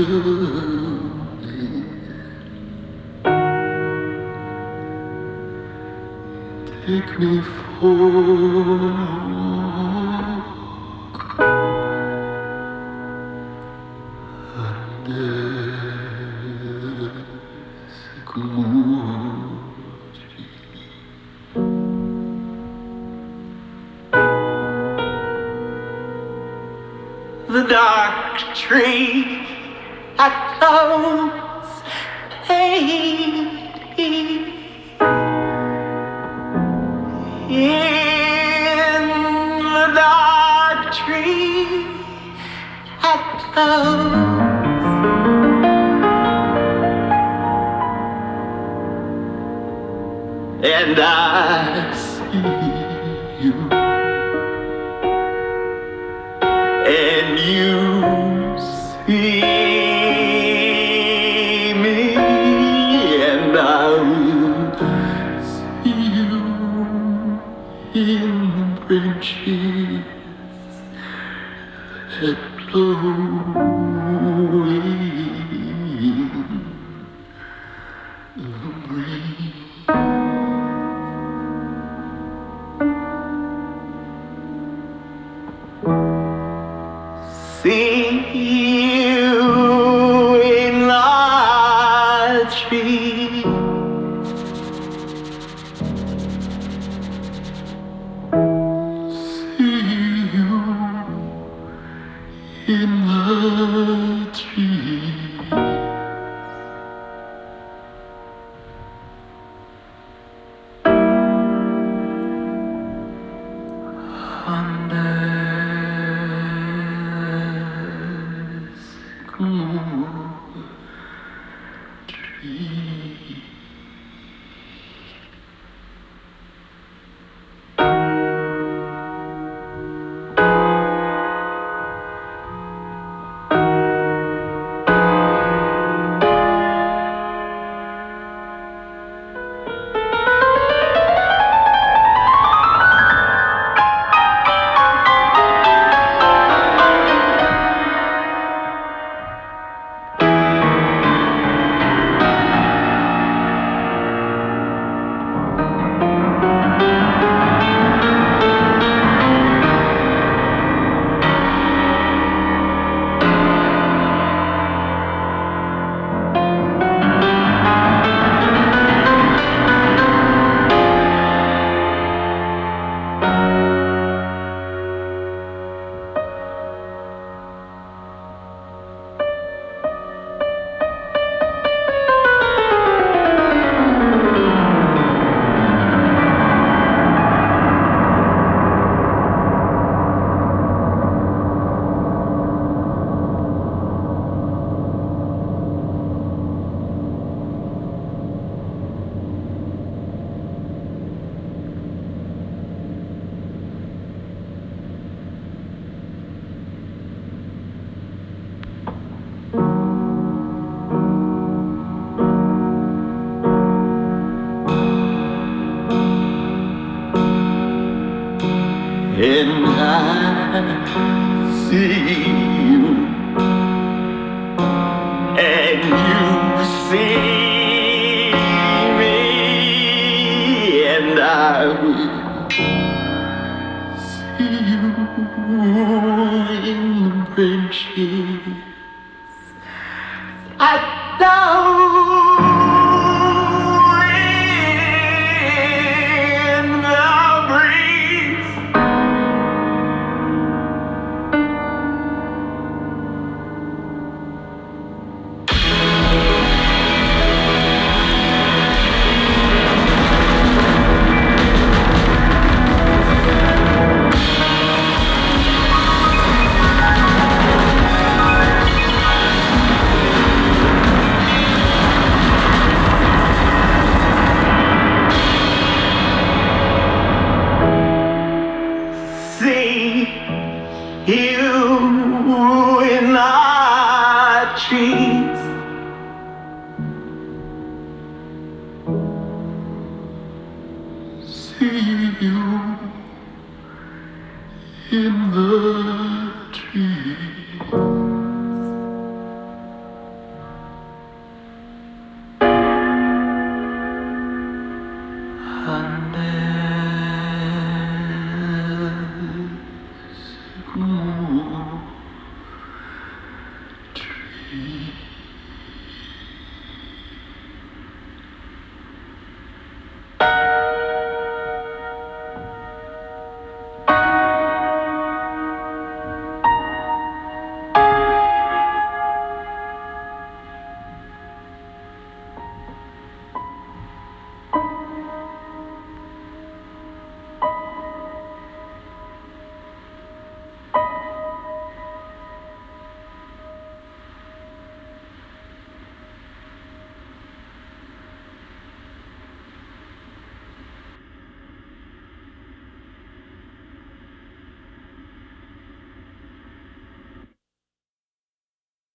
Take me for the dark tree at eighty in the dark tree at close and I see you in the branches that blow in the breeze. I see you, and you see me, and I will see you in the branches. The